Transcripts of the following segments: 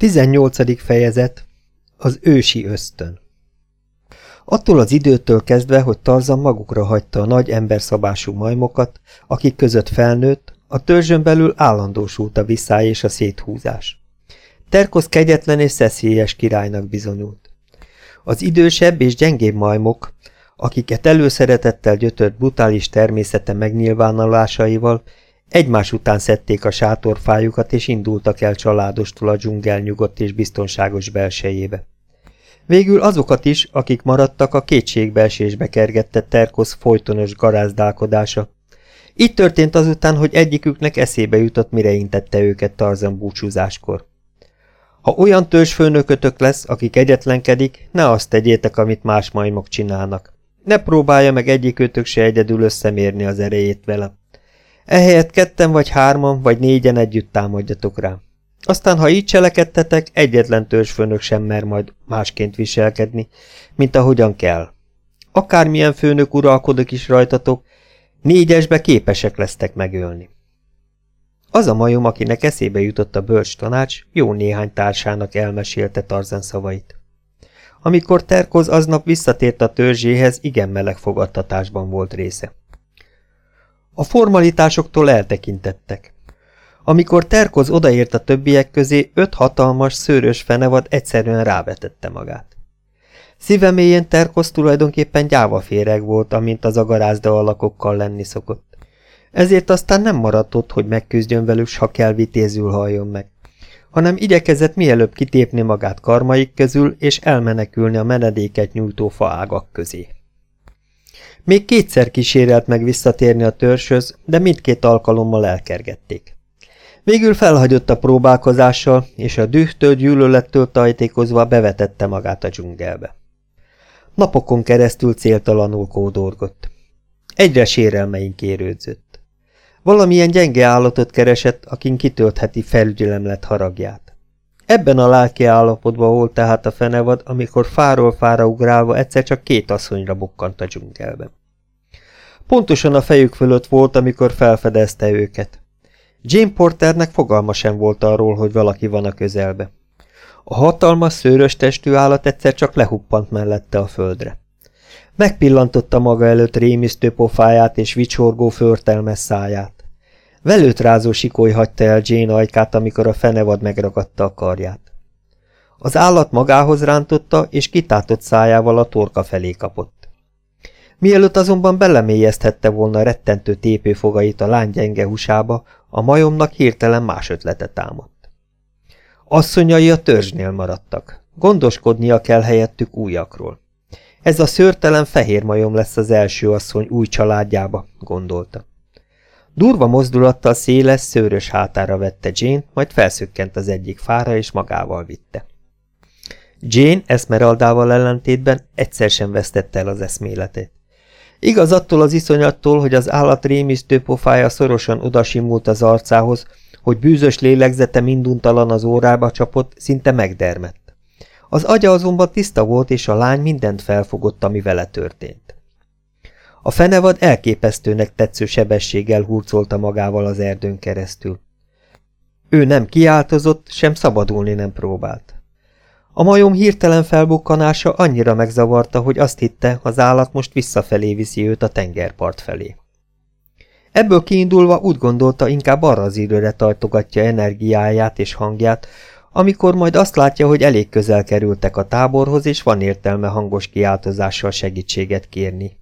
18. fejezet Az ősi ösztön Attól az időtől kezdve, hogy Tarzan magukra hagyta a nagy emberszabású majmokat, akik között felnőtt, a törzsön belül állandósult a visszáj és a széthúzás. Terkosz kegyetlen és szeszélyes királynak bizonyult. Az idősebb és gyengébb majmok, akiket előszeretettel gyötört brutális természete megnyilvánulásaival, Egymás után szedték a sátorfájukat, és indultak el családostul a dzsungel nyugodt és biztonságos belsejébe. Végül azokat is, akik maradtak, a kétségbeesésbe kergette Terkosz folytonos garázdálkodása. Itt történt azután, hogy egyiküknek eszébe jutott, mire intette őket Tarzan búcsúzáskor. Ha olyan törzsfőnökötök lesz, akik egyetlenkedik, ne azt tegyétek, amit más majmok csinálnak. Ne próbálja meg egyikőtök se egyedül összemérni az erejét vele. Ehelyett ketten vagy hárman, vagy négyen együtt támadjatok rá. Aztán, ha így cselekedtetek, egyetlen törzsfőnök sem mer majd másként viselkedni, mint ahogyan kell. Akármilyen főnök uralkodik is rajtatok, négyesbe képesek lesztek megölni. Az a majom, akinek eszébe jutott a bölcs tanács, jó néhány társának elmesélte Tarzan szavait. Amikor Terkoz aznap visszatért a törzséhez, igen meleg fogadtatásban volt része. A formalitásoktól eltekintettek. Amikor Terkoz odaért a többiek közé, öt hatalmas, szőrös fenevad egyszerűen rávetette magát. Szíveméjén Terkoz tulajdonképpen gyávaféreg volt, amint az agarázda alakokkal lenni szokott. Ezért aztán nem maradt ott, hogy megküzdjön velük, ha kell vitézül halljon meg, hanem igyekezett mielőbb kitépni magát karmaik közül, és elmenekülni a menedéket nyújtó faágak közé. Még kétszer kísérelt meg visszatérni a törzshöz, de mindkét alkalommal elkergették. Végül felhagyott a próbálkozással, és a dühtől gyűlölettől tajtékozva bevetette magát a dzsungelbe. Napokon keresztül céltalanul kódorgott. Egyre sérelmeink érődzött. Valamilyen gyenge állatot keresett, akin kitöltheti felügyelemlet haragját. Ebben a lelki állapotban volt tehát a fenevad, amikor fáról fára ugrálva egyszer csak két asszonyra bukkant a dzsungelben. Pontosan a fejük fölött volt, amikor felfedezte őket. Jane Porternek fogalma sem volt arról, hogy valaki van a közelbe. A hatalmas, szőrös testű állat egyszer csak lehuppant mellette a földre. Megpillantotta maga előtt rémisztő pofáját és vicsorgó förtelmes száját. Velőt rázó sikoly hagyta el Jane ajkát, amikor a fenevad megragadta a karját. Az állat magához rántotta, és kitátott szájával a torka felé kapott. Mielőtt azonban belemélyezthette volna rettentő tépőfogait a lány gyenge húsába, a majomnak hirtelen más ötlete támadt. Asszonyai a törzsnél maradtak. Gondoskodnia kell helyettük újakról. Ez a szőrtelen fehér majom lesz az első asszony új családjába, gondolta. Durva mozdulattal széles, szőrös hátára vette Jane, majd felszökkent az egyik fára és magával vitte. Jane Esmeraldával ellentétben egyszer sem vesztette el az eszméletét. Igaz attól az iszonyattól, hogy az állat rémisztő pofája szorosan odasimult az arcához, hogy bűzös lélegzete minduntalan az órába csapott, szinte megdermett. Az agya azonban tiszta volt, és a lány mindent felfogott, ami vele történt. A fenevad elképesztőnek tetsző sebességgel hurcolta magával az erdőn keresztül. Ő nem kiáltozott, sem szabadulni nem próbált. A majom hirtelen felbukkanása annyira megzavarta, hogy azt hitte, az állat most visszafelé viszi őt a tengerpart felé. Ebből kiindulva úgy gondolta, inkább arra az időre tartogatja energiáját és hangját, amikor majd azt látja, hogy elég közel kerültek a táborhoz, és van értelme hangos kiáltozással segítséget kérni.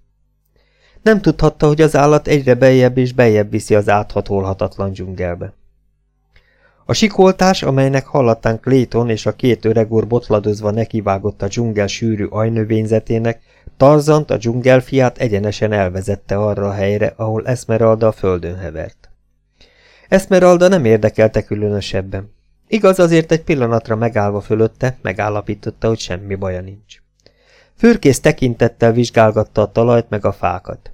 Nem tudhatta, hogy az állat egyre beljebb és beljebb viszi az áthatolhatatlan dzsungelbe. A sikoltás, amelynek hallatán Clayton és a két öreg úr botladozva nekivágott a dzsungel sűrű ajnövényzetének, Tarzant, a dzsungelfiát egyenesen elvezette arra a helyre, ahol Esmeralda a földön hevert. Esmeralda nem érdekelte különösebben. Igaz, azért egy pillanatra megállva fölötte, megállapította, hogy semmi baja nincs. Fürkész tekintettel vizsgálgatta a talajt meg a fákat.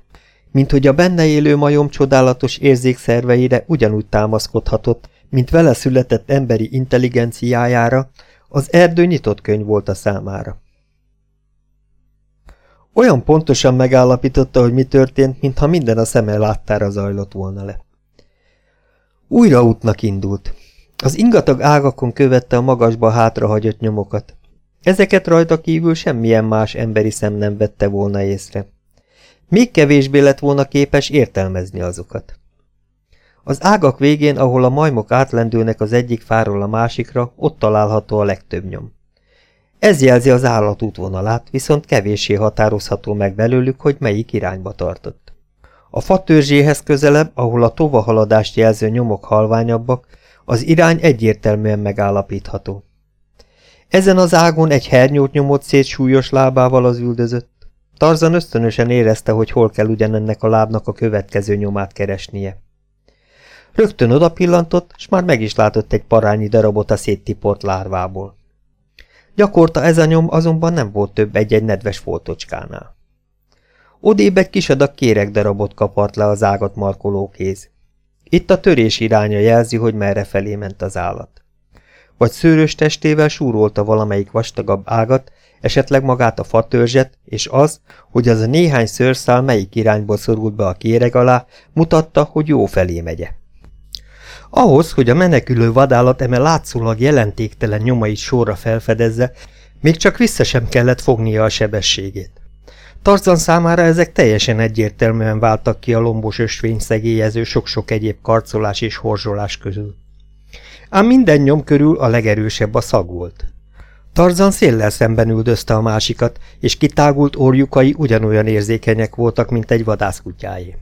Mint hogy a benne élő majom csodálatos érzékszerveire ugyanúgy támaszkodhatott, mint vele született emberi intelligenciájára, az erdő nyitott könyv volt a számára. Olyan pontosan megállapította, hogy mi történt, mintha minden a szeme láttára zajlott volna le. Újra útnak indult. Az ingatag ágakon követte a magasba hátrahagyott nyomokat. Ezeket rajta kívül semmilyen más emberi szem nem vette volna észre. Még kevésbé lett volna képes értelmezni azokat. Az ágak végén, ahol a majmok átlendülnek az egyik fáról a másikra, ott található a legtöbb nyom. Ez jelzi az állatútvonalát, viszont kevéssé határozható meg belőlük, hogy melyik irányba tartott. A fatörzséhez közelebb, ahol a tovahaladást jelző nyomok halványabbak, az irány egyértelműen megállapítható. Ezen az ágon egy hernyót nyomott szét súlyos lábával az üldözött. Tarzan ösztönösen érezte, hogy hol kell ugyanennek a lábnak a következő nyomát keresnie. Rögtön oda pillantott, s már meg is látott egy parányi darabot a széttiport lárvából. Gyakorta ez a nyom azonban nem volt több egy-egy nedves foltocskánál. Odébb egy kis adag kérek darabot kapart le az ágat markoló kéz. Itt a törés iránya jelzi, hogy merre felé ment az állat. Vagy szőrös testével súrolta valamelyik vastagabb ágat, esetleg magát a fatörzset, és az, hogy az a néhány szőrszál melyik irányból szorult be a kéreg alá, mutatta, hogy jó felé megye. Ahhoz, hogy a menekülő vadállat eme látszólag jelentéktelen nyomait sorra felfedezze, még csak vissza sem kellett fognia a sebességét. Tarzan számára ezek teljesen egyértelműen váltak ki a lombos ösvény szegélyező sok-sok egyéb karcolás és horzsolás közül. Ám minden nyom körül a legerősebb a szag volt. Tarzan széllel szemben üldözte a másikat, és kitágult orjukai ugyanolyan érzékenyek voltak, mint egy vadászkutyáé.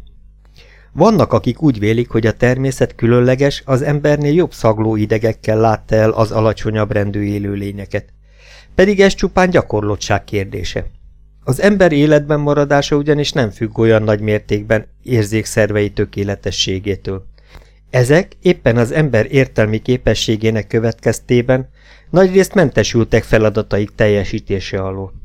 Vannak, akik úgy vélik, hogy a természet különleges, az embernél jobb szagló idegekkel látta el az alacsonyabb rendű élőlényeket. Pedig ez csupán gyakorlottság kérdése. Az ember életben maradása ugyanis nem függ olyan nagy mértékben érzékszervei tökéletességétől. Ezek éppen az ember értelmi képességének következtében nagyrészt mentesültek feladataik teljesítése alól.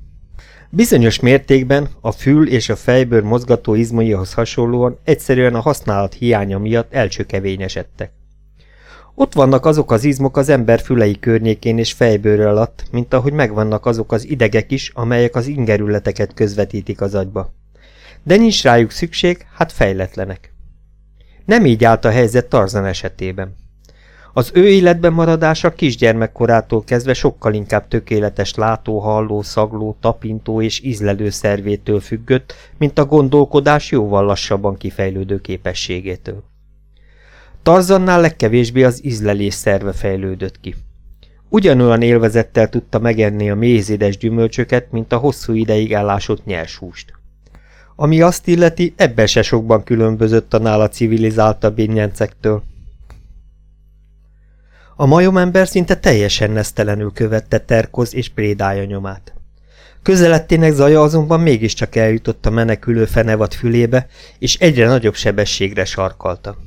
Bizonyos mértékben a fül és a fejbőr mozgató izmaihoz hasonlóan egyszerűen a használat hiánya miatt elcsökevényesedtek. Ott vannak azok az izmok az ember fülei környékén és fejbőr alatt, mint ahogy megvannak azok az idegek is, amelyek az ingerületeket közvetítik az agyba. De nincs rájuk szükség, hát fejletlenek. Nem így állt a helyzet Tarzan esetében. Az ő életben maradása kisgyermekkorától kezdve sokkal inkább tökéletes látó, halló, szagló, tapintó és ízlelő szervétől függött, mint a gondolkodás jóval lassabban kifejlődő képességétől. Tarzannál legkevésbé az ízlelés szerve fejlődött ki. Ugyanolyan élvezettel tudta megenni a mézédes gyümölcsöket, mint a hosszú ideig ellásott nyers húst. Ami azt illeti, ebben se sokban különbözött a nála civilizáltabb innyencektől. A majomember szinte teljesen nesztelenül követte Terkoz és Prédája nyomát. Közelettének zaja azonban mégiscsak eljutott a menekülő fenevad fülébe, és egyre nagyobb sebességre sarkalta.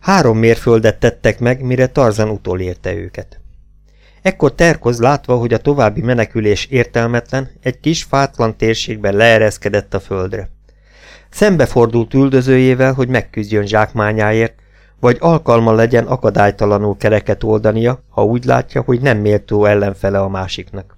Három mérföldet tettek meg, mire Tarzan utolérte őket. Ekkor Terkoz látva, hogy a további menekülés értelmetlen, egy kis fátlan térségben leereszkedett a földre. Szembefordult üldözőjével, hogy megküzdjön zsákmányáért, vagy alkalma legyen akadálytalanul kereket oldania, ha úgy látja, hogy nem méltó ellenfele a másiknak.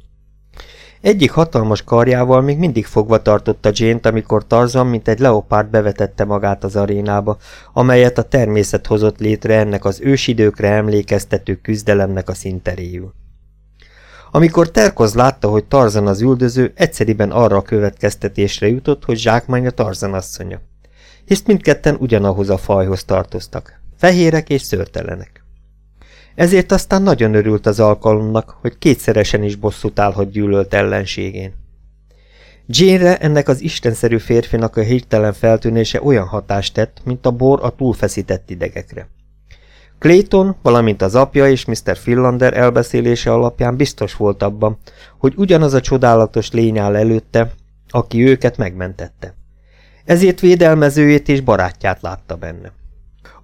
Egyik hatalmas karjával még mindig fogva tartotta Jane-t, amikor Tarzan, mint egy leopárd bevetette magát az arénába, amelyet a természet hozott létre ennek az ősidőkre emlékeztető küzdelemnek a szinteréjül. Amikor Terkoz látta, hogy Tarzan az üldöző, egyszeriben arra a következtetésre jutott, hogy zsákmány a Tarzan asszonya. Hisz mindketten ugyanahoz a fajhoz tartoztak. Fehérek és szörtelenek. Ezért aztán nagyon örült az alkalomnak, hogy kétszeresen is bosszút állhat gyűlölt ellenségén. Jane-re ennek az istenszerű férfinak a hirtelen feltűnése olyan hatást tett, mint a bor a túlfeszített idegekre. Clayton, valamint az apja és Mr. Philander elbeszélése alapján biztos volt abban, hogy ugyanaz a csodálatos lény áll előtte, aki őket megmentette. Ezért védelmezőjét és barátját látta benne.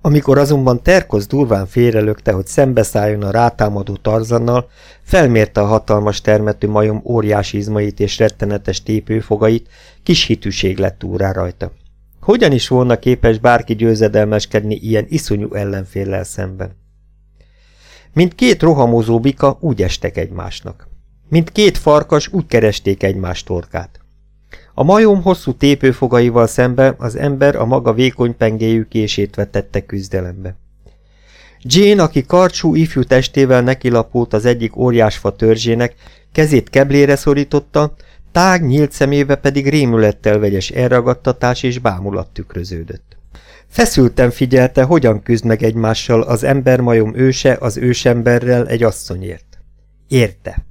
Amikor azonban Terkoz durván félrelökte, hogy szembeszálljon a rátámadó Tarzannal, felmérte a hatalmas termetű majom óriási izmait és rettenetes tépőfogait, kis hitűség lett úrá rajta. Hogyan is volna képes bárki győzedelmeskedni ilyen iszonyú ellenféllel szemben? Mint két rohamozó bika úgy estek egymásnak. Mint két farkas úgy keresték egymás torkát. A majom hosszú tépőfogaival szemben az ember a maga vékony pengéjű kését vetette küzdelembe. Jane, aki karcsú, ifjú testével nekilapult az egyik óriásfa törzsének, kezét keblére szorította, tág nyílt szemébe pedig rémülettel vegyes elragadtatás és bámulat tükröződött. Feszülten figyelte, hogyan küzd meg egymással az embermajom őse az ősemberrel egy asszonyért. Érte.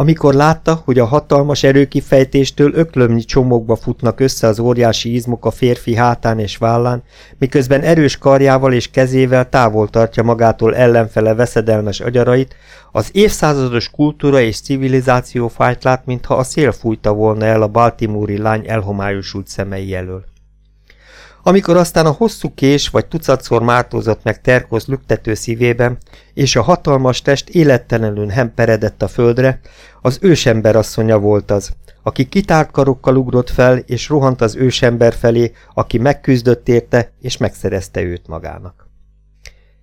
Amikor látta, hogy a hatalmas erőkifejtéstől öklömnyi csomókba futnak össze az óriási izmok a férfi hátán és vállán, miközben erős karjával és kezével távol tartja magától ellenfele veszedelmes agyarait, az évszázados kultúra és civilizáció fájt lát, mintha a szél fújta volna el a baltimóri lány elhomályosult szemei elől. Amikor aztán a hosszú kés vagy tucatszor mártózott meg terkoz lüktető szívében, és a hatalmas test élettelenül hemperedett a földre, az ősember asszonya volt az, aki kitárt karokkal ugrott fel, és rohant az ősember felé, aki megküzdött érte, és megszerezte őt magának.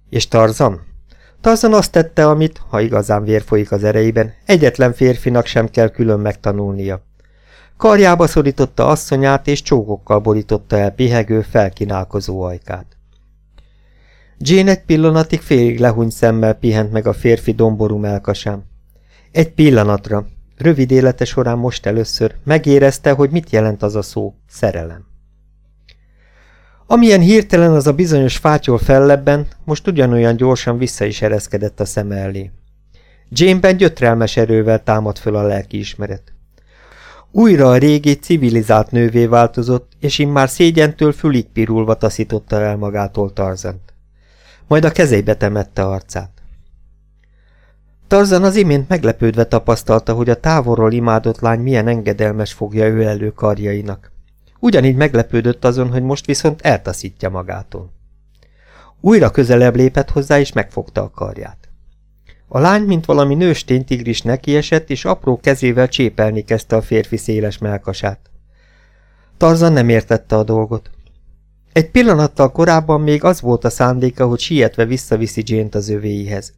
És Tarzan? Tarzan azt tette, amit, ha igazán vér folyik az erejében, egyetlen férfinak sem kell külön megtanulnia. Karjába szorította asszonyát, és csókokkal borította el pihegő, felkinálkozó ajkát. Jane egy pillanatig félig lehúny szemmel pihent meg a férfi domború melkasám. Egy pillanatra, rövid élete során most először megérezte, hogy mit jelent az a szó, szerelem. Amilyen hirtelen az a bizonyos fátyol fellebben, most ugyanolyan gyorsan vissza is ereszkedett a szeme elé. Jane-ben gyötrelmes erővel támad föl a lelkiismeret. Újra a régi, civilizált nővé változott, és immár szégyentől fülig pirulva taszította el magától Tarzant. Majd a kezébe temette arcát. Tarzan az imént meglepődve tapasztalta, hogy a távolról imádott lány milyen engedelmes fogja ő elő karjainak. Ugyanígy meglepődött azon, hogy most viszont eltaszítja magától. Újra közelebb lépett hozzá, és megfogta a karját. A lány, mint valami nőstény tigris nekiesett, és apró kezével csépelni kezdte a férfi széles melkasát. Tarzan nem értette a dolgot. Egy pillanattal korábban még az volt a szándéka, hogy sietve visszaviszi Jane-t az övéihez.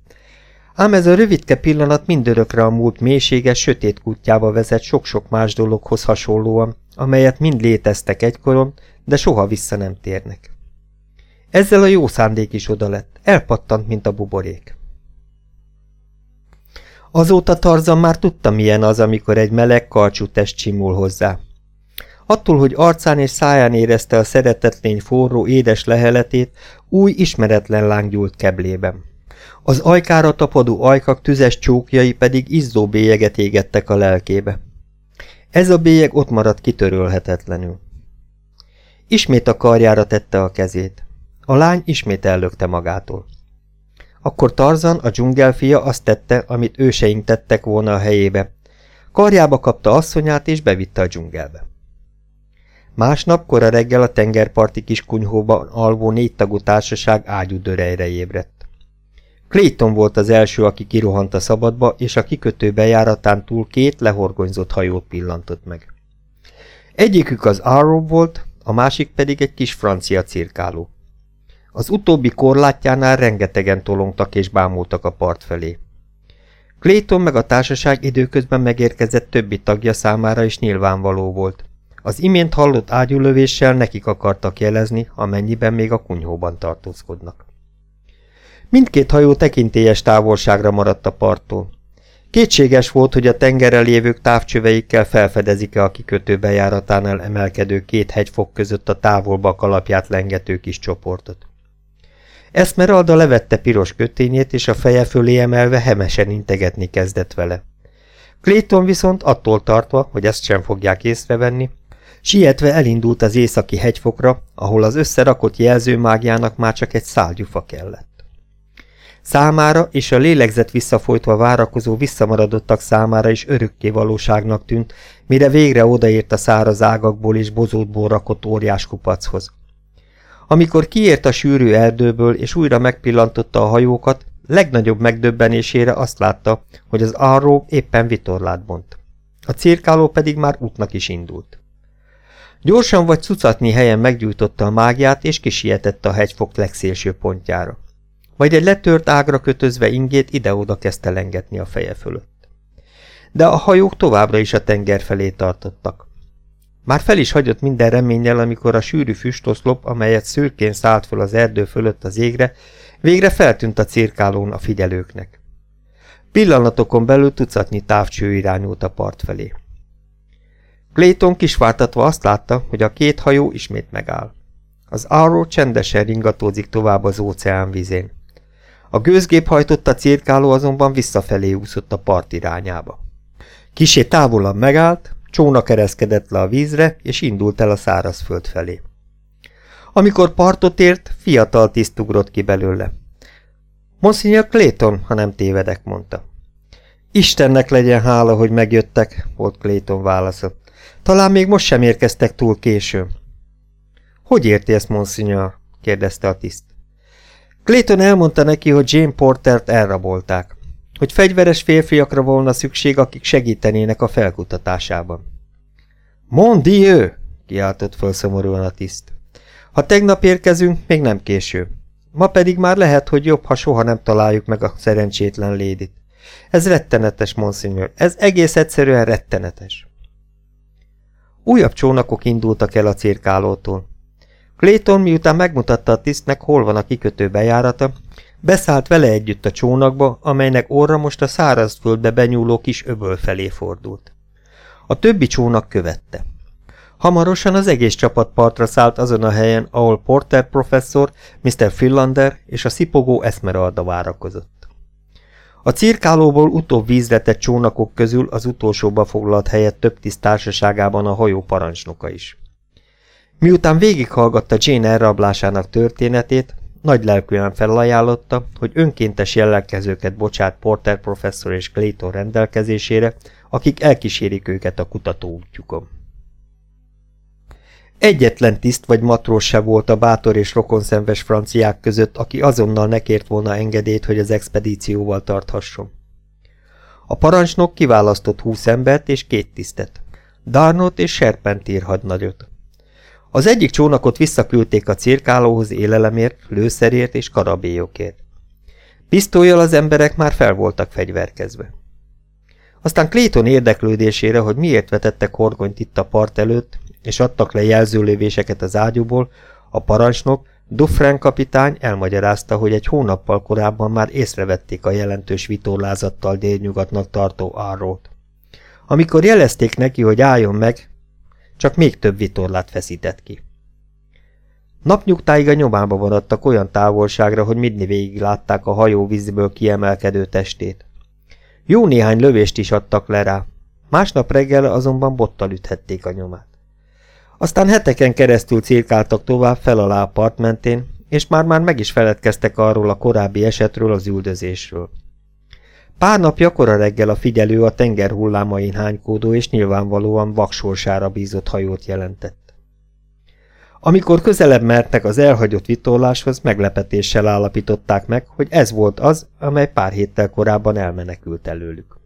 Ám ez a rövidke pillanat mindörökre a múlt mélységes, sötét kutyába vezet sok-sok más dologhoz hasonlóan, amelyet mind léteztek egykoron, de soha vissza nem térnek. Ezzel a jó szándék is oda lett, elpattant, mint a buborék. Azóta Tarzan már tudta, milyen az, amikor egy meleg, karcsú test csimul hozzá. Attól, hogy arcán és száján érezte a szeretetlény forró, édes leheletét, új, ismeretlen láng gyúlt keblében. Az ajkára tapadó ajkak tüzes csókjai pedig izzó bélyeget égettek a lelkébe. Ez a bélyeg ott maradt kitörölhetetlenül. Ismét a karjára tette a kezét. A lány ismét ellökte magától. Akkor Tarzan, a dzsungelfia azt tette, amit őseink tettek volna a helyébe. Karjába kapta asszonyát és bevitte a dzsungelbe. Másnap kora reggel a tengerparti kiskunyhóban alvó négytagú társaság ágyú dörejre ébredt. Clayton volt az első, aki kirohant a szabadba, és a kikötő bejáratán túl két lehorgonyzott hajót pillantott meg. Egyikük az Arrow volt, a másik pedig egy kis francia cirkáló. Az utóbbi korlátjánál rengetegen tolongtak és bámultak a part felé. Clayton meg a társaság időközben megérkezett többi tagja számára is nyilvánvaló volt. Az imént hallott ágyulövéssel nekik akartak jelezni, amennyiben még a kunyhóban tartózkodnak. Mindkét hajó tekintélyes távolságra maradt a parttól. Kétséges volt, hogy a tengerrel lévők távcsöveikkel felfedezik-e a kikötő bejáratánál emelkedő két hegyfok között a távolba kalapját lengető kis csoportot. Eszmeralda levette piros kötényét, és a feje fölé emelve hemesen integetni kezdett vele. Clayton viszont attól tartva, hogy ezt sem fogják észrevenni, sietve elindult az északi hegyfokra, ahol az összerakott jelzőmágjának már csak egy szálgyufa kellett. Számára és a lélegzet visszafolytva várakozó visszamaradottak számára is örökké valóságnak tűnt, mire végre odaért a száraz ágakból és bozótból rakott óriás kupachoz. Amikor kiért a sűrű erdőből és újra megpillantotta a hajókat, legnagyobb megdöbbenésére azt látta, hogy az arró éppen vitorlát bont. A cirkáló pedig már útnak is indult. Gyorsan vagy cucatni helyen meggyújtotta a mágiát, és kisietett a hegyfok legszélső pontjára. Majd egy letört ágra kötözve ingét ide-oda kezdte lengetni a feje fölött. De a hajók továbbra is a tenger felé tartottak. Már fel is hagyott minden reménnyel, amikor a sűrű füstoszlop, amelyet szürkén szállt fel az erdő fölött az égre, Végre feltűnt a cirkálón a figyelőknek. Pillanatokon belül tucatnyi távcső irányult a part felé. Clayton kisvártatva azt látta, hogy a két hajó ismét megáll. Az Arrow csendesen ringatózik tovább az óceán vizén. A gőzgép hajtott a cirkáló azonban visszafelé úszott a part irányába. Kisé távolabb megállt, csóna kereszkedett le a vízre, és indult el a szárazföld felé. Amikor partot ért, fiatal tiszt ugrott ki belőle. Monsignor Clayton, ha nem tévedek, mondta. Istennek legyen hála, hogy megjöttek, volt Clayton válasza. Talán még most sem érkeztek túl későn. Hogy érti ezt, Monsignor? kérdezte a tiszt. Clayton elmondta neki, hogy Jane Portert elrabolták, hogy fegyveres férfiakra volna szükség, akik segítenének a felkutatásában. Mondi ő! kiáltott föl szomorúan a tiszt. Ha tegnap érkezünk, még nem késő. Ma pedig már lehet, hogy jobb, ha soha nem találjuk meg a szerencsétlen lédit. Ez rettenetes, Monsignor, ez egész egyszerűen rettenetes. Újabb csónakok indultak el a cirkálótól. Clayton miután megmutatta a tisztnek, hol van a kikötő bejárata, beszállt vele együtt a csónakba, amelynek orra most a szárazföldbe benyúló kis öböl felé fordult. A többi csónak követte. Hamarosan az egész csapat partra szállt azon a helyen, ahol Porter professzor, Mr. Finlander és a szipogó Esmeralda várakozott. A cirkálóból utóbb vízre csónakok közül az utolsóba foglalt helyet több tiszt társaságában a hajó parancsnoka is. Miután végighallgatta Jane elrablásának történetét, nagy lelkűen felajánlotta, hogy önkéntes jellegkezőket bocsát Porter professzor és Clayton rendelkezésére, akik elkísérik őket a kutató útjukon. Egyetlen tiszt vagy matrós se volt a bátor és rokonszenves franciák között, aki azonnal nekért volna engedélyt, hogy az expedícióval tarthasson. A parancsnok kiválasztott húsz embert és két tisztet, Darnot és Serpentír hadnagyot. Az egyik csónakot visszaküldték a cirkálóhoz élelemért, lőszerért és karabélyokért. Pisztolyjal az emberek már fel voltak fegyverkezve. Aztán Clayton érdeklődésére, hogy miért vetettek horgonyt itt a part előtt, és adtak le jelzőlövéseket az ágyúból, a parancsnok, Dufresne kapitány elmagyarázta, hogy egy hónappal korábban már észrevették a jelentős vitorlázattal délnyugatnak tartó árrót. Amikor jelezték neki, hogy álljon meg, csak még több vitorlát feszített ki. Napnyugtáig a nyomába maradtak olyan távolságra, hogy midni végig látták a hajó vízből kiemelkedő testét. Jó néhány lövést is adtak le rá, másnap reggel azonban bottal üthették a nyomát. Aztán heteken keresztül cirkáltak tovább fel a part mentén, és már-már meg is feledkeztek arról a korábbi esetről az üldözésről. Pár napja kora reggel a figyelő a tenger hullámain hánykódó és nyilvánvalóan vaksorsára bízott hajót jelentett. Amikor közelebb mertek az elhagyott vitorláshoz, meglepetéssel állapították meg, hogy ez volt az, amely pár héttel korábban elmenekült előlük.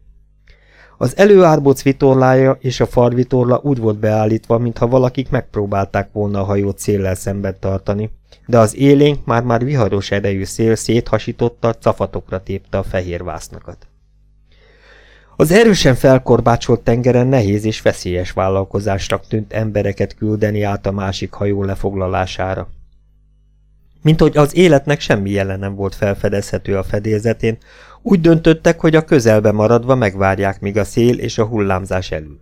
Az előárbóc vitorlája és a farvitorla úgy volt beállítva, mintha valakik megpróbálták volna a hajót széllel szemben tartani, de az élénk már-már viharos erejű szél széthasította, cafatokra tépte a fehér vásznakat. Az erősen felkorbácsolt tengeren nehéz és veszélyes vállalkozásnak tűnt embereket küldeni át a másik hajó lefoglalására. Mint hogy az életnek semmi jelen nem volt felfedezhető a fedélzetén, úgy döntöttek, hogy a közelbe maradva megvárják, míg a szél és a hullámzás elül.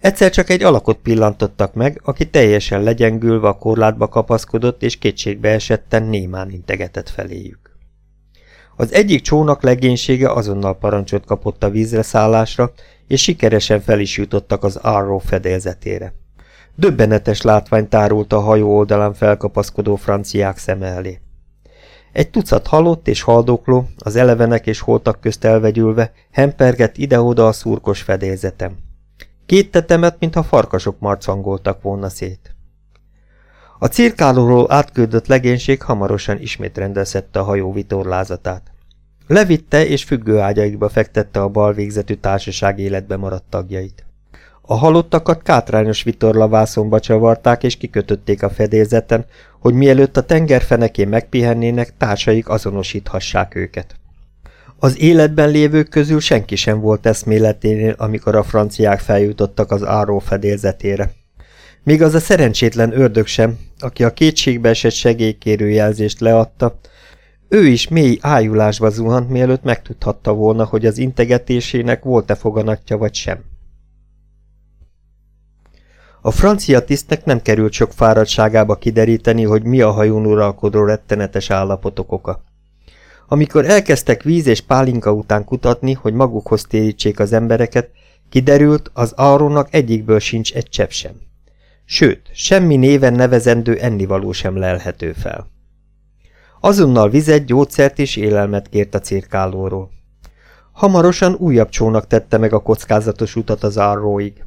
Egyszer csak egy alakot pillantottak meg, aki teljesen legyengülve a korlátba kapaszkodott, és kétségbe esetten némán integetett feléjük. Az egyik csónak legénysége azonnal parancsot kapott a vízre szállásra, és sikeresen fel is jutottak az Arrow fedélzetére. Döbbenetes látvány tárult a hajó oldalán felkapaszkodó franciák szeme elé. Egy tucat halott és haldokló, az elevenek és holtak közt elvegyülve, hempergett ide-oda a szurkos fedélzetem. Két tetemet, mintha farkasok marcangoltak volna szét. A cirkálóról átküldött legénység hamarosan ismét rendezette a hajó vitorlázatát. Levitte és függőágyaikba fektette a bal végzetű társaság életbe maradt tagjait. A halottakat kátrányos vitorlavászonba csavarták és kikötötték a fedélzeten, hogy mielőtt a tengerfenekén megpihennének, társaik azonosíthassák őket. Az életben lévők közül senki sem volt eszméleténél, amikor a franciák feljutottak az áró fedélzetére. Míg az a szerencsétlen ördög sem, aki a kétségbe esett segélykérő jelzést leadta, Ő is mély ájulásba zuhant, mielőtt megtudhatta volna, hogy az integetésének volt-e foganatja vagy sem. A francia tisztnek nem került sok fáradtságába kideríteni, hogy mi a hajón uralkodó rettenetes állapotok oka. Amikor elkezdtek víz és pálinka után kutatni, hogy magukhoz térítsék az embereket, kiderült, az Aaronnak egyikből sincs egy csepp sem. Sőt, semmi néven nevezendő ennivaló sem lelhető fel. Azonnal vizet, gyógyszert és élelmet kért a cirkálóról. Hamarosan újabb csónak tette meg a kockázatos utat az arróig.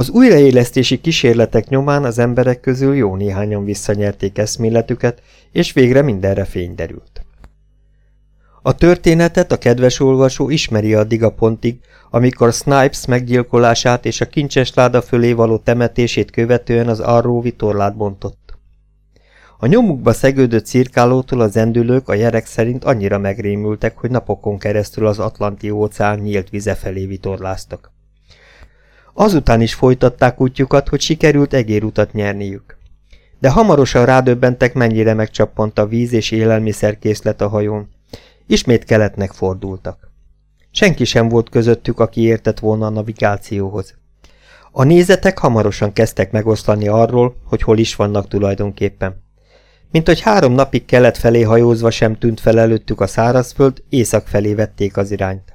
Az újraélesztési kísérletek nyomán az emberek közül jó néhányan visszanyerték eszméletüket, és végre mindenre fény derült. A történetet a kedves olvasó ismeri addig a pontig, amikor Snipes meggyilkolását és a kincses láda fölé való temetését követően az arró vitorlát bontott. A nyomukba szegődő cirkálótól az endülők a jerek szerint annyira megrémültek, hogy napokon keresztül az Atlanti óceán nyílt vize felé vitorláztak. Azután is folytatták útjukat, hogy sikerült egérutat nyerniük. De hamarosan rádöbbentek, mennyire megcsappant a víz és élelmiszerkészlet a hajón. Ismét keletnek fordultak. Senki sem volt közöttük, aki értett volna a navigációhoz. A nézetek hamarosan kezdtek megoszlani arról, hogy hol is vannak tulajdonképpen. Mint hogy három napig kelet felé hajózva sem tűnt fel előttük a szárazföld, észak felé vették az irányt.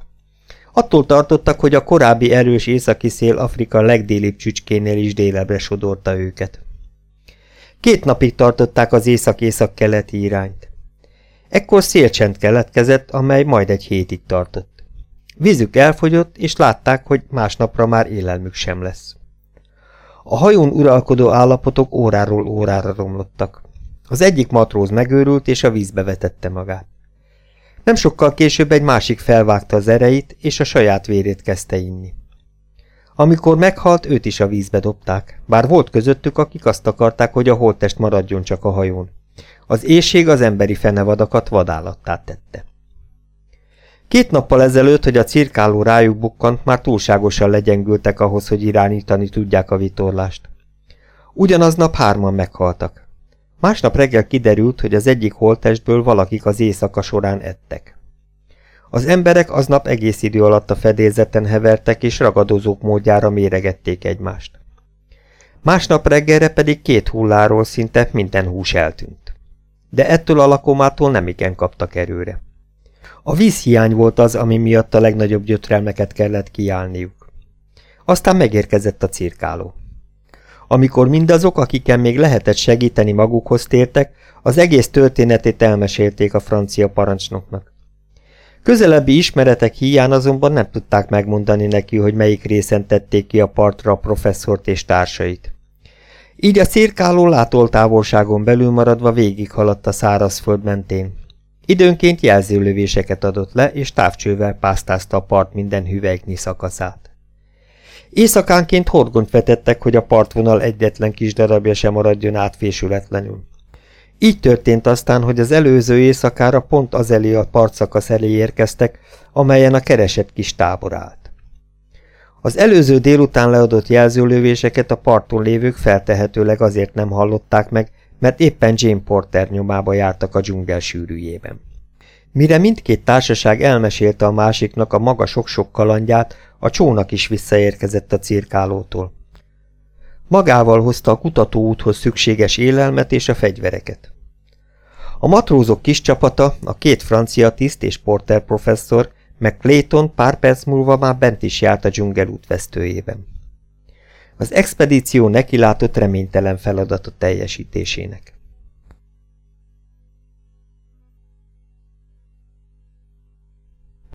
Attól tartottak, hogy a korábbi erős északi szél Afrika legdélibb csücskénél is délebbre sodorta őket. Két napig tartották az észak-észak-keleti irányt. Ekkor szélcsend keletkezett, amely majd egy hétig tartott. Vízük elfogyott, és látták, hogy másnapra már élelmük sem lesz. A hajón uralkodó állapotok óráról órára romlottak. Az egyik matróz megőrült, és a vízbe vetette magát. Nem sokkal később egy másik felvágta az ereit, és a saját vérét kezdte inni. Amikor meghalt, őt is a vízbe dobták, bár volt közöttük, akik azt akarták, hogy a holttest maradjon csak a hajón. Az éjség az emberi fenevadakat vadállattá tette. Két nappal ezelőtt, hogy a cirkáló rájuk bukkant, már túlságosan legyengültek ahhoz, hogy irányítani tudják a vitorlást. Ugyanaznap hárman meghaltak. Másnap reggel kiderült, hogy az egyik holtestből valakik az éjszaka során ettek. Az emberek aznap egész idő alatt a fedélzeten hevertek és ragadozók módjára méregették egymást. Másnap reggelre pedig két hulláról szinte minden hús eltűnt. De ettől a lakomától nem igen kaptak erőre. A vízhiány volt az, ami miatt a legnagyobb gyötrelmeket kellett kiállniuk. Aztán megérkezett a cirkáló. Amikor mindazok, akiken még lehetett segíteni magukhoz tértek, az egész történetét elmesélték a francia parancsnoknak. Közelebbi ismeretek hiány azonban nem tudták megmondani neki, hogy melyik részen tették ki a partra a professzort és társait. Így a cirkáló látoltávolságon belül maradva végighaladt a szárazföld mentén. Időnként jelzőlövéseket adott le, és távcsővel pásztázta a part minden hüvelyknyi szakaszát. Éjszakánként horgont vetettek, hogy a partvonal egyetlen kis darabja sem maradjon átfésületlenül. Így történt aztán, hogy az előző éjszakára pont az elé a partszakasz elé érkeztek, amelyen a keresett kis tábor állt. Az előző délután leadott jelzőlövéseket a parton lévők feltehetőleg azért nem hallották meg, mert éppen Jane Porter nyomába jártak a dzsungel sűrűjében. Mire mindkét társaság elmesélte a másiknak a maga sok-sok kalandját, a csónak is visszaérkezett a cirkálótól. Magával hozta a kutatóúthoz szükséges élelmet és a fegyvereket. A matrózok kis csapata, a két francia tiszt és Porter professzor, meg Clayton pár perc múlva már bent is járt a dzsungelút vesztőjében. Az expedíció nekilátott reménytelen feladatot teljesítésének.